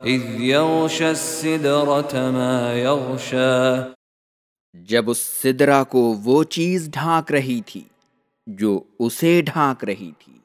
اذ يغشى السدرة ما يغشى جب اس سدرا کو وہ چیز ڈھانک رہی تھی جو اسے ڈھانک رہی تھی۔